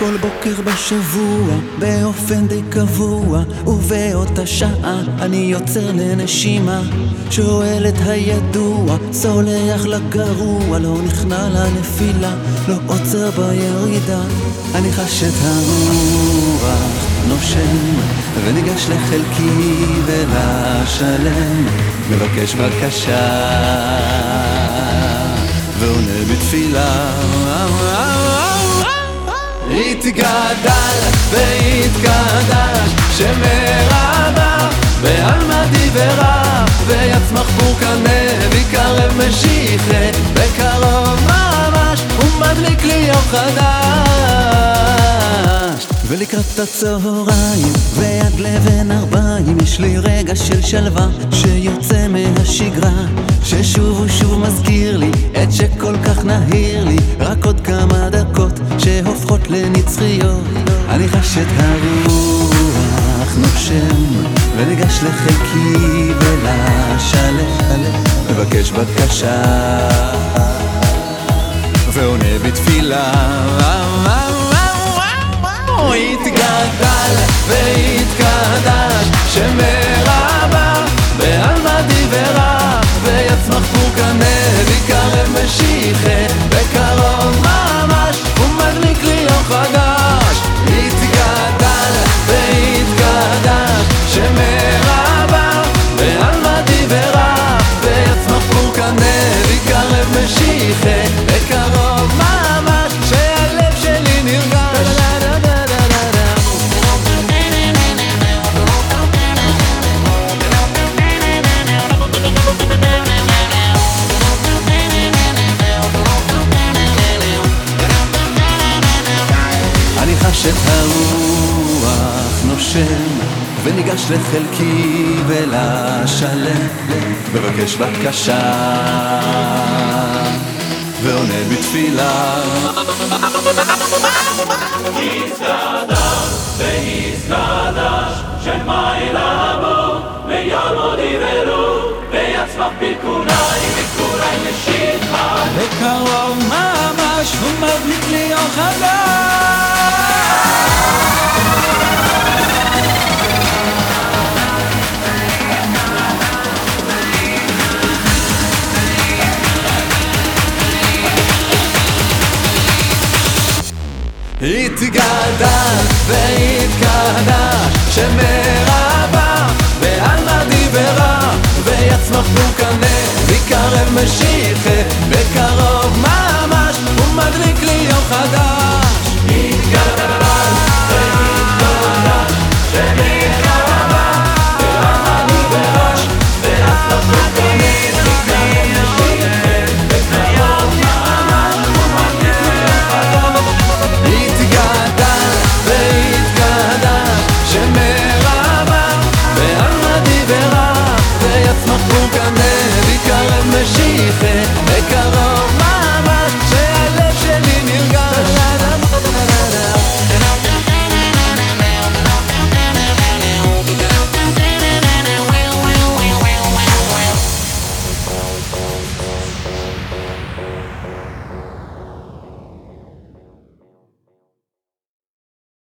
כל בוקר בשבוע, באופן די קבוע, ובאותה שעה אני יוצר לנשימה. שואל את הידוע, סולח לגרוע, לא נכנע לנפילה, לא עוצר בירידה. אני חש את הרוח נושם, וניגש לחלקי ולשלם, מבקש בקשה, ועונה בתפילה. התגדל והתקדש שמרבה בעלמא דיברה ויצמח פורקנה ויקרב משיחה בקרוב ממש ומדליק לי יום חדש. ולקראת הצהריים ועד לבן ארבעים יש לי רגע של שלווה שיוצא מהשגרה ששוב ושוב מזכיר לי את שכל כך נהיר לי רק עוד כמה לנצחיות אני חש את הרוח נושם וניגש לחלקי ולשלם. מבקש בקשה. ועונה בתפילה. התגדל והתקדש. שמרבה בעלמא דיברה ויצמח פורקנה ויקרב משיחה בקרוב אני חש את הרוח נושם וניגש לחלקי ולשלם. מבקש בקשה ועונה בתפילה. בו ויעמוד יבלו ויצמח פרקוני וקורי משיחה בקרוב ממש לי יום חדש התגדל והתקדש שמרבה בעלמא דיברה ויצמח פורקנה ויקרב משיחה בקרוב ממש ומדליק לי יום חדש